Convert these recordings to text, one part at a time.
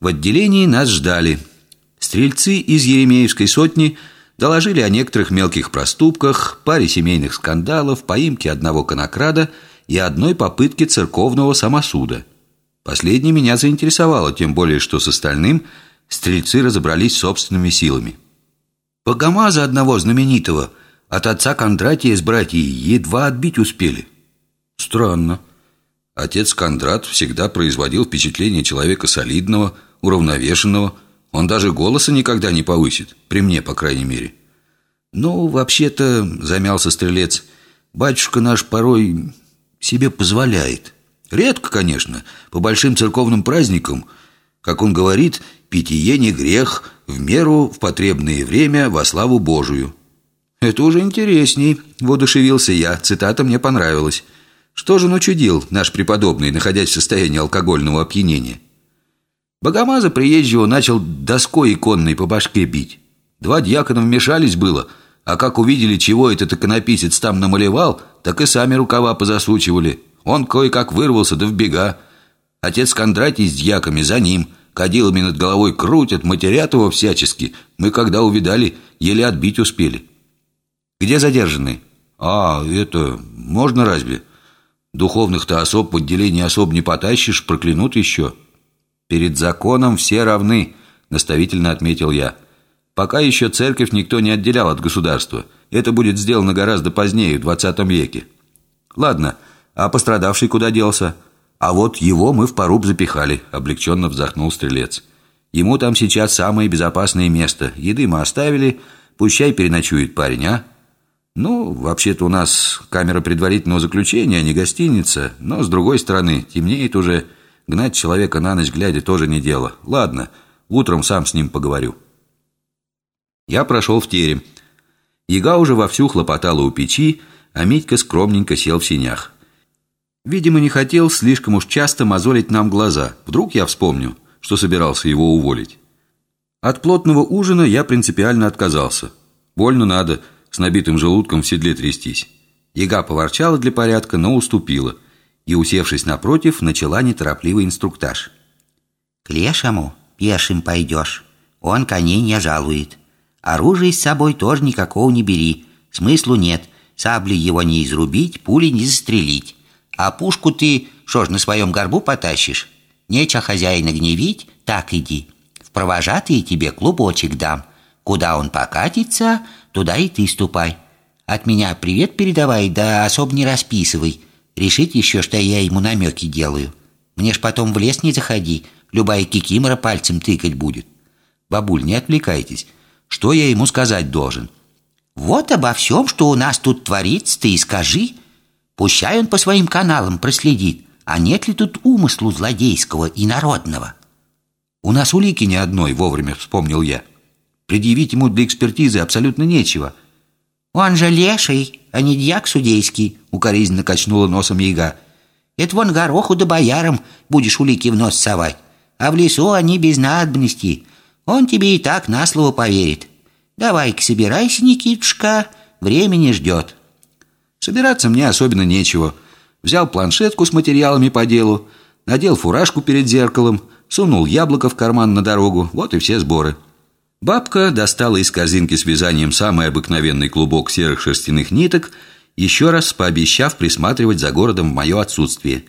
В отделении нас ждали. Стрельцы из Еремеевской сотни доложили о некоторых мелких проступках, паре семейных скандалов, поимке одного конокрада и одной попытке церковного самосуда. Последнее меня заинтересовало, тем более, что с остальным стрельцы разобрались собственными силами. Богомаза одного знаменитого от отца Кондратия с братьей едва отбить успели. Странно. Отец Кондрат всегда производил впечатление человека солидного, уравновешенного. Он даже голоса никогда не повысит, при мне, по крайней мере. Ну, вообще-то, замялся стрелец, батюшка наш порой себе позволяет. Редко, конечно, по большим церковным праздникам, как он говорит, питье не грех, в меру в потребное время во славу Божию. Это уже интересней, воодушевился я, цитата мне понравилась. Что же начудил наш преподобный, находясь в состоянии алкогольного опьянения? Богомаза приезжего начал доской иконной по башке бить. Два дьякона вмешались было, а как увидели, чего этот иконописец там намалевал, так и сами рукава позасучивали. Он кое-как вырвался, да в бега. Отец Кондратий с дьяками за ним, кадилами над головой крутят, матерят его всячески. Мы, когда увидали, еле отбить успели. Где задержанный? А, это, можно разве? Духовных-то особ в отделении особ не потащишь, проклянут еще. Перед законом все равны, наставительно отметил я. Пока еще церковь никто не отделял от государства. Это будет сделано гораздо позднее, в 20 веке. Ладно, а пострадавший куда делся? А вот его мы в поруб запихали, облегченно вздохнул стрелец. Ему там сейчас самое безопасное место. Еды мы оставили, пущай переночует парень, а? Ну, вообще-то у нас камера предварительного заключения, а не гостиница. Но, с другой стороны, темнеет уже. Гнать человека на ночь глядя тоже не дело. Ладно, утром сам с ним поговорю. Я прошел в терем. Яга уже вовсю хлопотала у печи, а Митька скромненько сел в синях. Видимо, не хотел слишком уж часто мозолить нам глаза. Вдруг я вспомню, что собирался его уволить. От плотного ужина я принципиально отказался. Больно надо – с набитым желудком в седле трястись. Яга поворчала для порядка, но уступила. И, усевшись напротив, начала неторопливый инструктаж. «К лешему пешим пойдешь. Он коней не жалует. Оружие с собой тоже никакого не бери. Смыслу нет. Сабли его не изрубить, пули не застрелить. А пушку ты, что ж, на своем горбу потащишь? Нечего хозяина гневить, так иди. В провожатые тебе клубочек дам. Куда он покатится, туда и ты ступай. От меня привет передавай, да особо не расписывай. Решить еще, что я ему намеки делаю. Мне ж потом в лес не заходи, любая кикимора пальцем тыкать будет. Бабуль, не отвлекайтесь. Что я ему сказать должен? Вот обо всем, что у нас тут творится, ты и скажи. Пущай он по своим каналам проследит, а нет ли тут умыслу злодейского и народного. У нас улики ни одной, вовремя вспомнил я. Предъявить ему для экспертизы абсолютно нечего. «Он же леший, а не дьяк судейский», — укоризненно качнула носом яга. «Это вон гороху да боярам будешь улики в нос совать, а в лесу они без надобности. Он тебе и так на слово поверит. Давай-ка собирайся, Никитушка, время не ждет». Собираться мне особенно нечего. Взял планшетку с материалами по делу, надел фуражку перед зеркалом, сунул яблоко в карман на дорогу, вот и все сборы. Бабка достала из корзинки с вязанием самый обыкновенный клубок серых шерстяных ниток, еще раз пообещав присматривать за городом в мое отсутствие.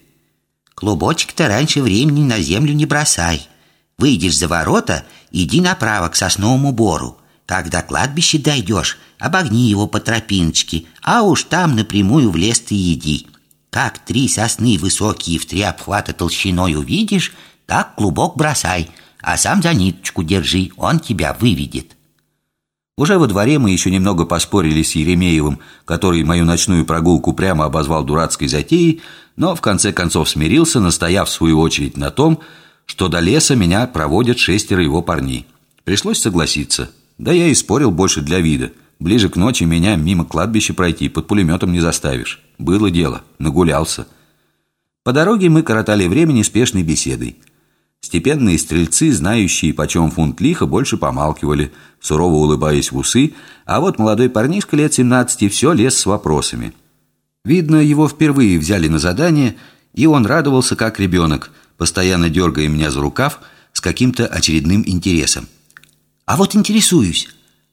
«Клубочек-то раньше времени на землю не бросай. Выйдешь за ворота, иди направо к сосновому бору. Когда кладбище дойдешь, обогни его по тропиночке, а уж там напрямую в лес ты иди. Как три сосны высокие в три обхвата толщиной увидишь, так клубок бросай» а сам за ниточку держи, он тебя выведет». Уже во дворе мы еще немного поспорили с Еремеевым, который мою ночную прогулку прямо обозвал дурацкой затеей, но в конце концов смирился, настояв в свою очередь на том, что до леса меня проводят шестеро его парней. Пришлось согласиться. Да я и спорил больше для вида. Ближе к ночи меня мимо кладбища пройти под пулеметом не заставишь. Было дело, нагулялся. По дороге мы коротали время неспешной беседой – Степенные стрельцы, знающие, почем фунт лиха, больше помалкивали, сурово улыбаясь в усы, а вот молодой парнишка лет 17 все лез с вопросами. Видно, его впервые взяли на задание, и он радовался, как ребенок, постоянно дергая меня за рукав, с каким-то очередным интересом. «А вот интересуюсь,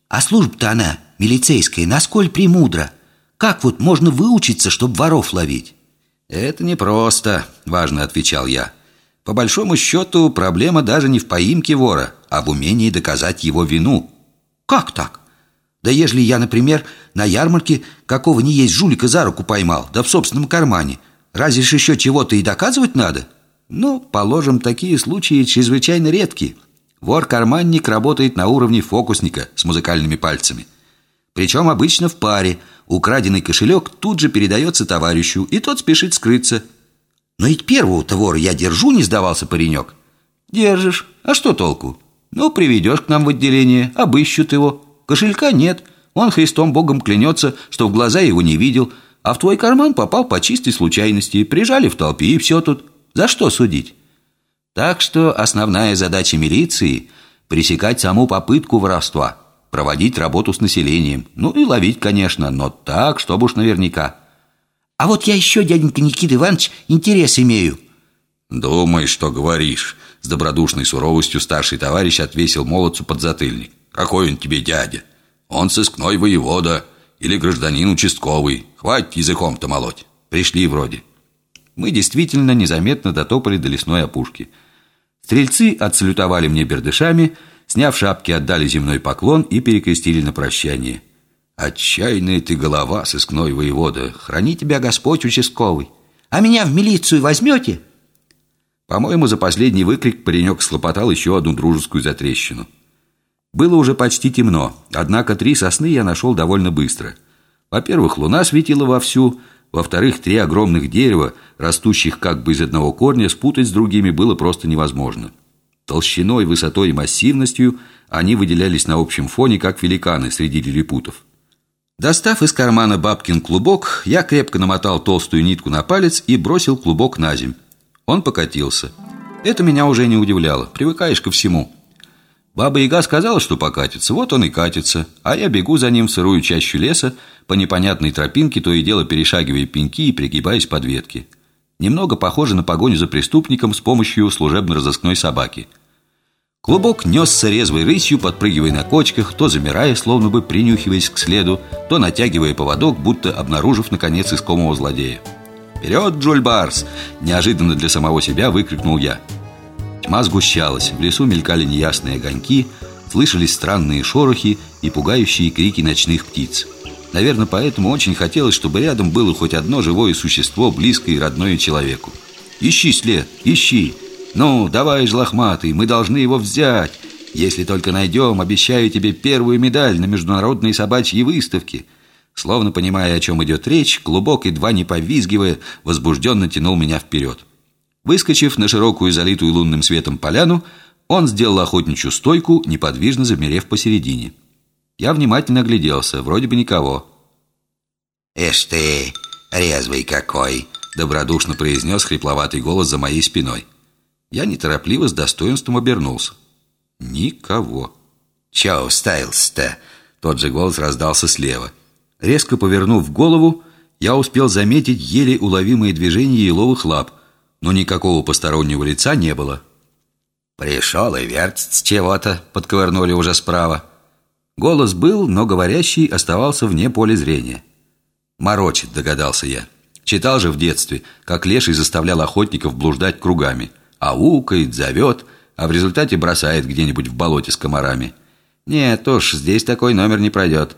а служба-то она, милицейская, насколько премудра? Как вот можно выучиться, чтобы воров ловить?» «Это непросто», — важно отвечал я. «По большому счету, проблема даже не в поимке вора, а в умении доказать его вину». «Как так?» «Да ежели я, например, на ярмарке какого ни есть жулика за руку поймал, да в собственном кармане, разве ж еще чего-то и доказывать надо?» «Ну, положим, такие случаи чрезвычайно редки. Вор-карманник работает на уровне фокусника с музыкальными пальцами». Причем обычно в паре. Украденный кошелек тут же передается товарищу, и тот спешит скрыться. Но ведь первого-то вора я держу, не сдавался паренек. Держишь. А что толку? Ну, приведешь к нам в отделение, обыщут его. Кошелька нет. Он Христом Богом клянется, что в глаза его не видел, а в твой карман попал по чистой случайности. Прижали в толпе, и все тут. За что судить? Так что основная задача милиции – пресекать саму попытку воровства – проводить работу с населением. Ну и ловить, конечно, но так, чтобы уж наверняка. А вот я еще, дяденька Никита Иванович, интерес имею. Думай, что говоришь. С добродушной суровостью старший товарищ отвесил молодцу под затыльник. Какой он тебе дядя? Он сыскной воевода или гражданин участковый. Хватит языком-то молоть. Пришли вроде. Мы действительно незаметно дотопали до лесной опушки. Стрельцы отсалютовали мне бердышами – Сняв шапки, отдали земной поклон и перекрестили на прощание. «Отчаянная ты голова, сыскной воевода! Храни тебя Господь участковый! А меня в милицию возьмете?» По-моему, за последний выкрик паренек слопотал еще одну дружескую затрещину. Было уже почти темно, однако три сосны я нашел довольно быстро. Во-первых, луна светила вовсю, во-вторых, три огромных дерева, растущих как бы из одного корня, спутать с другими было просто невозможно. Толщиной, высотой и массивностью они выделялись на общем фоне, как великаны среди лилипутов. Достав из кармана бабкин клубок, я крепко намотал толстую нитку на палец и бросил клубок на земь. Он покатился. Это меня уже не удивляло. Привыкаешь ко всему. Баба Яга сказала, что покатится, вот он и катится. А я бегу за ним в сырую чащу леса, по непонятной тропинке, то и дело перешагивая пеньки и пригибаясь под ветки. Немного похоже на погоню за преступником с помощью служебно-розыскной собаки – Клубок несся резвой рысью, подпрыгивая на кочках, то замирая, словно бы принюхиваясь к следу, то натягивая поводок, будто обнаружив, наконец, искомого злодея. «Вперед, Джульбарс!» – неожиданно для самого себя выкрикнул я. Тьма сгущалась, в лесу мелькали неясные огоньки, слышались странные шорохи и пугающие крики ночных птиц. Наверное, поэтому очень хотелось, чтобы рядом было хоть одно живое существо, близкое и родное человеку. «Ищи след, ищи!» «Ну, давай же, лохматый, мы должны его взять. Если только найдем, обещаю тебе первую медаль на международной собачьей выставке». Словно понимая, о чем идет речь, клубок, едва не повизгивая, возбужденно тянул меня вперед. Выскочив на широкую, залитую лунным светом поляну, он сделал охотничью стойку, неподвижно замерев посередине. Я внимательно огляделся, вроде бы никого. «Эш ты, резвый какой!» Добродушно произнес хрипловатый голос за моей спиной. Я неторопливо с достоинством обернулся. Никого. «Чё уставился-то?» Тот же голос раздался слева. Резко повернув голову, я успел заметить еле уловимые движения еловых лап, но никакого постороннего лица не было. «Пришел и вертится чего-то», — подковырнули уже справа. Голос был, но говорящий оставался вне поля зрения. «Морочит», — догадался я. Читал же в детстве, как леший заставлял охотников блуждать кругами аукает, зовет, а в результате бросает где-нибудь в болоте с комарами. Нет уж, здесь такой номер не пройдет.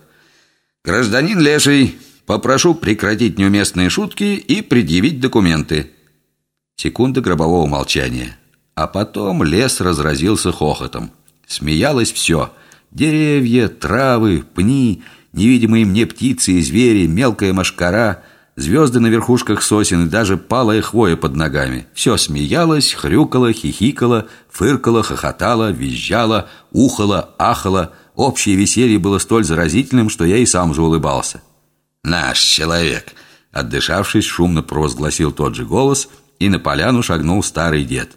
Гражданин Леший, попрошу прекратить неуместные шутки и предъявить документы. Секунда гробового молчания. А потом лес разразился хохотом. Смеялось все. Деревья, травы, пни, невидимые мне птицы и звери, мелкая машкара — Звезды на верхушках сосен и даже палая хвоя под ногами. Все смеялось, хрюкало, хихикало, фыркало, хохотало, визжало, ухало, ахало. Общее веселье было столь заразительным, что я и сам заулыбался. «Наш человек!» Отдышавшись, шумно провозгласил тот же голос, и на поляну шагнул старый дед.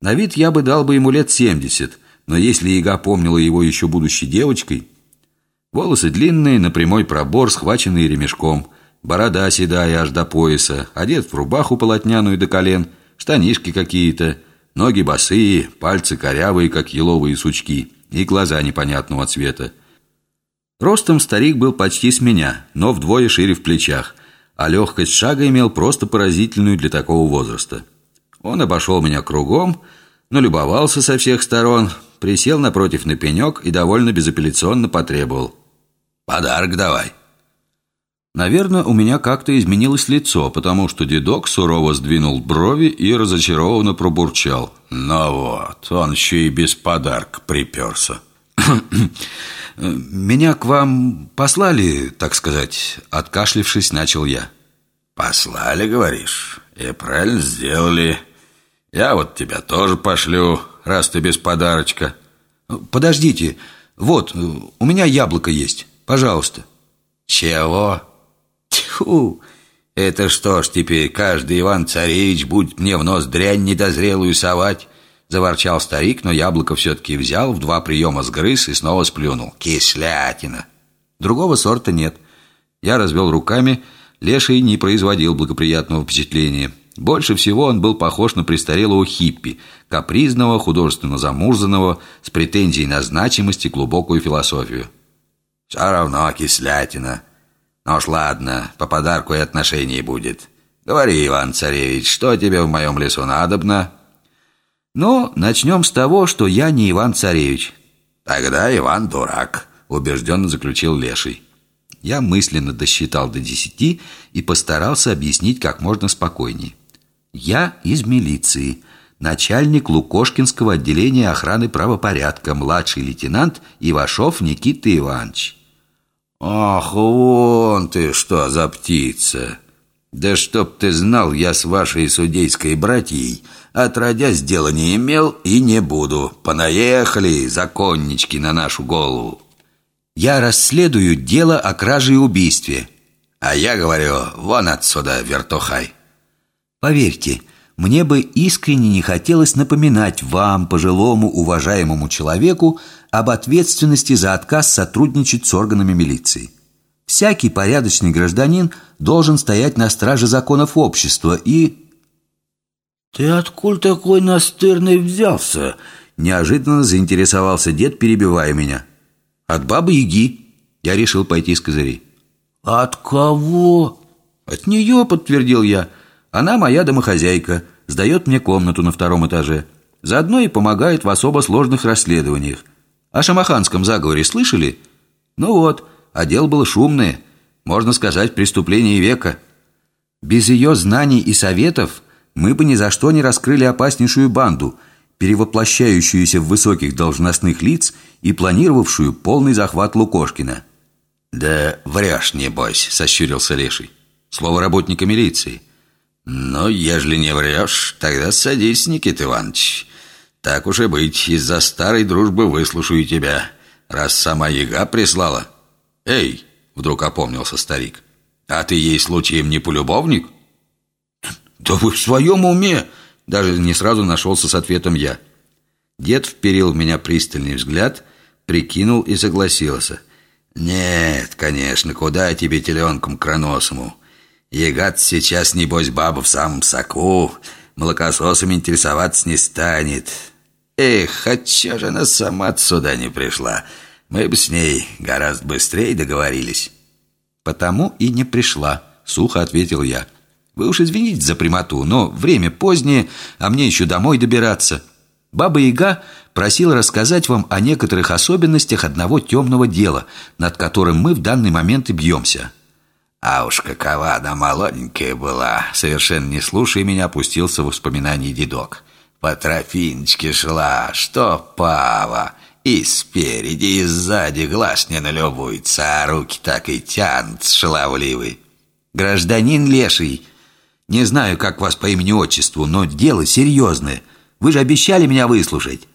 На вид я бы дал бы ему лет семьдесят, но если яга помнила его еще будущей девочкой... Волосы длинные, на прямой пробор, схваченные ремешком – Борода седая аж до пояса, одет в рубаху полотняную до колен, штанишки какие-то. Ноги босые, пальцы корявые, как еловые сучки, и глаза непонятного цвета. Ростом старик был почти с меня, но вдвое шире в плечах, а легкость шага имел просто поразительную для такого возраста. Он обошел меня кругом, но любовался со всех сторон, присел напротив на пенек и довольно безапелляционно потребовал. «Подарок давай». Наверное, у меня как-то изменилось лицо, потому что дедок сурово сдвинул брови и разочарованно пробурчал. «Ну вот, он еще и без подарка приперся». «Меня к вам послали, так сказать?» Откашлившись, начал я. «Послали, говоришь? И правильно сделали. Я вот тебя тоже пошлю, раз ты без подарочка». «Подождите, вот, у меня яблоко есть, пожалуйста». «Чего?» Тьфу! Это что ж теперь каждый Иван-царевич будет мне в нос дрянь недозрелую совать? Заворчал старик, но яблоко все-таки взял, в два приема сгрыз и снова сплюнул. Кислятина! Другого сорта нет. Я развел руками, Леший не производил благоприятного впечатления. Больше всего он был похож на престарелого хиппи, капризного, художественно замурзанного, с претензией на значимость и глубокую философию. «Все равно кислятина», ну уж ладно, по подарку и отношений будет. Говори, Иван-царевич, что тебе в моем лесу надобно?» «Ну, начнем с того, что я не Иван-царевич». «Тогда Иван дурак», — убежденно заключил Леший. Я мысленно досчитал до десяти и постарался объяснить как можно спокойнее. «Я из милиции, начальник Лукошкинского отделения охраны правопорядка, младший лейтенант Ивашов Никита Иванович». «Ах, вон ты что за птица! Да чтоб ты знал, я с вашей судейской братьей отродясь дела не имел и не буду. Понаехали, законнички, на нашу голову!» «Я расследую дело о краже и убийстве». «А я говорю, вон отсюда, вертухай!» «Поверьте, мне бы искренне не хотелось напоминать вам, пожилому уважаемому человеку, об ответственности за отказ сотрудничать с органами милиции. Всякий порядочный гражданин должен стоять на страже законов общества и... «Ты откуда такой настырный взялся?» Неожиданно заинтересовался дед, перебивая меня. «От бабы Яги». Я решил пойти с козырей. «От кого?» «От нее», — подтвердил я. Она моя домохозяйка, сдает мне комнату на втором этаже. Заодно и помогает в особо сложных расследованиях. О шамаханском заговоре слышали? Ну вот, а дело было шумное. Можно сказать, преступление века. Без ее знаний и советов мы бы ни за что не раскрыли опаснейшую банду, перевоплощающуюся в высоких должностных лиц и планировавшую полный захват Лукошкина. «Да врешь, небось», — сощурился Леший. «Слово работника милиции». «Ну, ежели не врешь, тогда садись, Никита Иванович. Так уж и быть, из-за старой дружбы выслушаю тебя, раз сама яга прислала». «Эй!» — вдруг опомнился старик. «А ты ей случаем не полюбовник?» «Да вы в своем уме!» Даже не сразу нашелся с ответом я. Дед вперил в меня пристальный взгляд, прикинул и согласился. «Нет, конечно, куда тебе теленком кроносому? Ягат сейчас, небось, баба в самом соку, молокососами интересоваться не станет. Эх, а чё же она сама сюда не пришла? Мы бы с ней гораздо быстрее договорились». «Потому и не пришла», — сухо ответил я. «Вы уж извините за прямоту, но время позднее, а мне еще домой добираться». Баба Яга просила рассказать вам о некоторых особенностях одного темного дела, над которым мы в данный момент и бьемся. А уж какова она молоденькая была, совершенно не слушая меня, опустился в воспоминания дедок. По тропиночке шла, что пава, и спереди, и сзади глаз не налюбуется, а руки так и тянут шаловливый. Гражданин Леший, не знаю, как вас по имени-отчеству, но дело серьезное. Вы же обещали меня выслушать.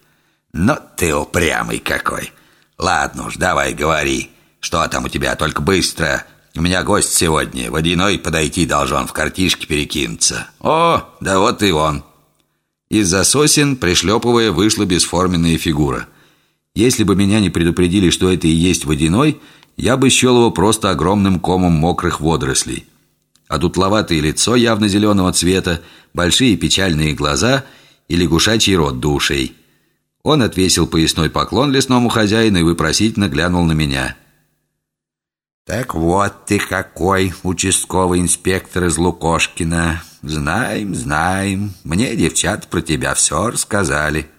Но ты упрямый какой. Ладно уж, давай говори. Что там у тебя, только быстро... У меня гость сегодня. Водяной подойти должен в картишке перекинуться. О, да вот и он. Из-за сосен, пришлепывая, вышла бесформенная фигура. Если бы меня не предупредили, что это и есть водяной, я бы счел его просто огромным комом мокрых водорослей. А дутловатое лицо явно зеленого цвета, большие печальные глаза и лягушачий рот до ушей. Он отвесил поясной поклон лесному хозяину и выпросительно глянул на меня. «Так вот ты какой, участковый инспектор из Лукошкина. Знаем, знаем. Мне девчат про тебя все рассказали».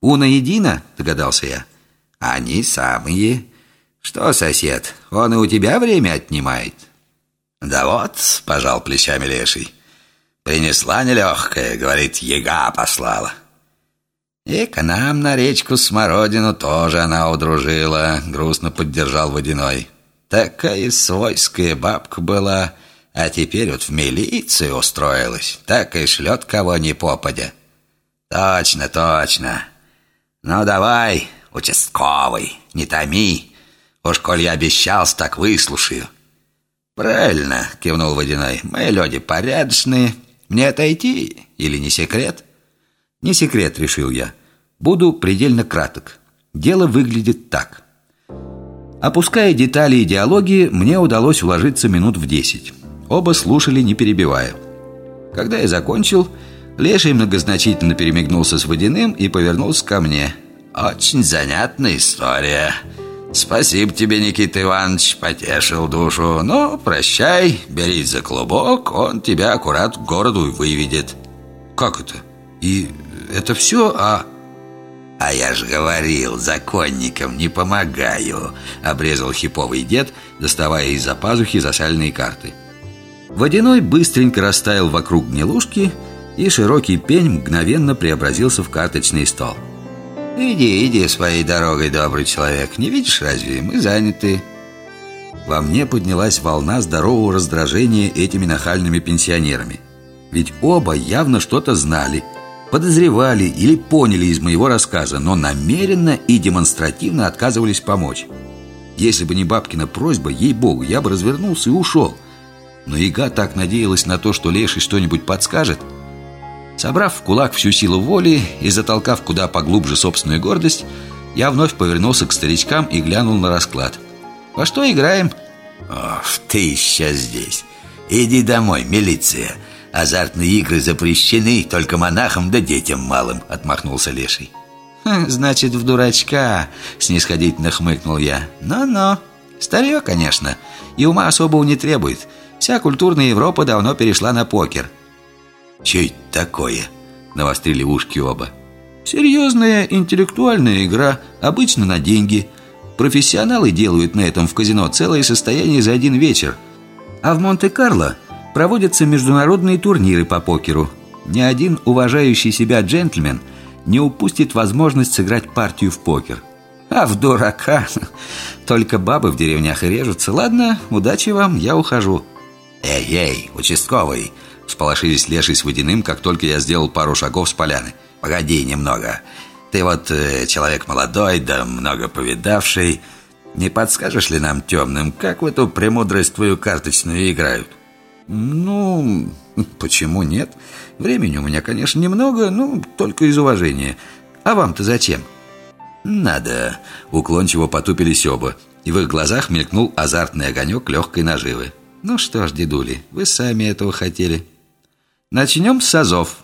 «Уна едина?» — догадался я. «Они самые. Что, сосед, он и у тебя время отнимает?» «Да вот», — пожал плечами леший. «Принесла нелегкая, — говорит, — яга послала». «И к нам на речку Смородину тоже она удружила», — грустно поддержал Водяной. Такая свойская бабка была, а теперь вот в милицию устроилась. Так и шлет кого ни попадя. Точно, точно. Ну давай, участковый, не томи. Уж коль я обещался, так выслушаю. Правильно, кивнул Водяной. Мы люди порядочные. Мне отойти или не секрет? Не секрет, решил я. Буду предельно краток. Дело выглядит так. Опуская детали идеологии, мне удалось уложиться минут в десять. Оба слушали, не перебивая. Когда я закончил, Леший многозначительно перемигнулся с Водяным и повернулся ко мне. «Очень занятная история. Спасибо тебе, Никита Иванович, потешил душу. Ну, прощай, берись за клубок, он тебя аккурат к городу выведет». «Как это? И это все, а...» «А я же говорил, законникам не помогаю», — обрезал хиповый дед, доставая из-за пазухи засальные карты. Водяной быстренько растаял вокруг гнилушки, и широкий пень мгновенно преобразился в карточный стол. «Иди, иди своей дорогой, добрый человек. Не видишь разве? Мы заняты». Во мне поднялась волна здорового раздражения этими нахальными пенсионерами. Ведь оба явно что-то знали — подозревали или поняли из моего рассказа, но намеренно и демонстративно отказывались помочь. Если бы не бабкина просьба, ей-богу, я бы развернулся и ушел. Но Ига так надеялась на то, что Леший что-нибудь подскажет. Собрав в кулак всю силу воли и затолкав куда поглубже собственную гордость, я вновь повернулся к старичкам и глянул на расклад. «Во что играем?» «Ох, ты еще здесь! Иди домой, милиция!» Азартные игры запрещены только монахам да детям малым», — отмахнулся Леший. «Хм, «Значит, в дурачка», — снисходительно хмыкнул я. «Ну-ну, старье, конечно, и ума особого не требует. Вся культурная Европа давно перешла на покер». «Че это такое?» — навострили ушки оба. «Серьезная интеллектуальная игра, обычно на деньги. Профессионалы делают на этом в казино целое состояние за один вечер. А в Монте-Карло проводятся международные турниры по покеру. Ни один уважающий себя джентльмен не упустит возможность сыграть партию в покер. А в дурака только бабы в деревнях и режутся. Ладно, удачи вам, я ухожу. Эй-эй, участковый, сполошились леший с водяным, как только я сделал пару шагов с поляны. Погоди немного. Ты вот э, человек молодой, да много повидавший. Не подскажешь ли нам темным, как в эту премудрость твою карточную играют? «Ну, почему нет? Времени у меня, конечно, немного, ну, только из уважения. А вам-то зачем?» «Надо!» — уклончиво потупились оба, и в их глазах мелькнул азартный огонек легкой наживы. «Ну что ж, дедули, вы сами этого хотели. Начнем с азов».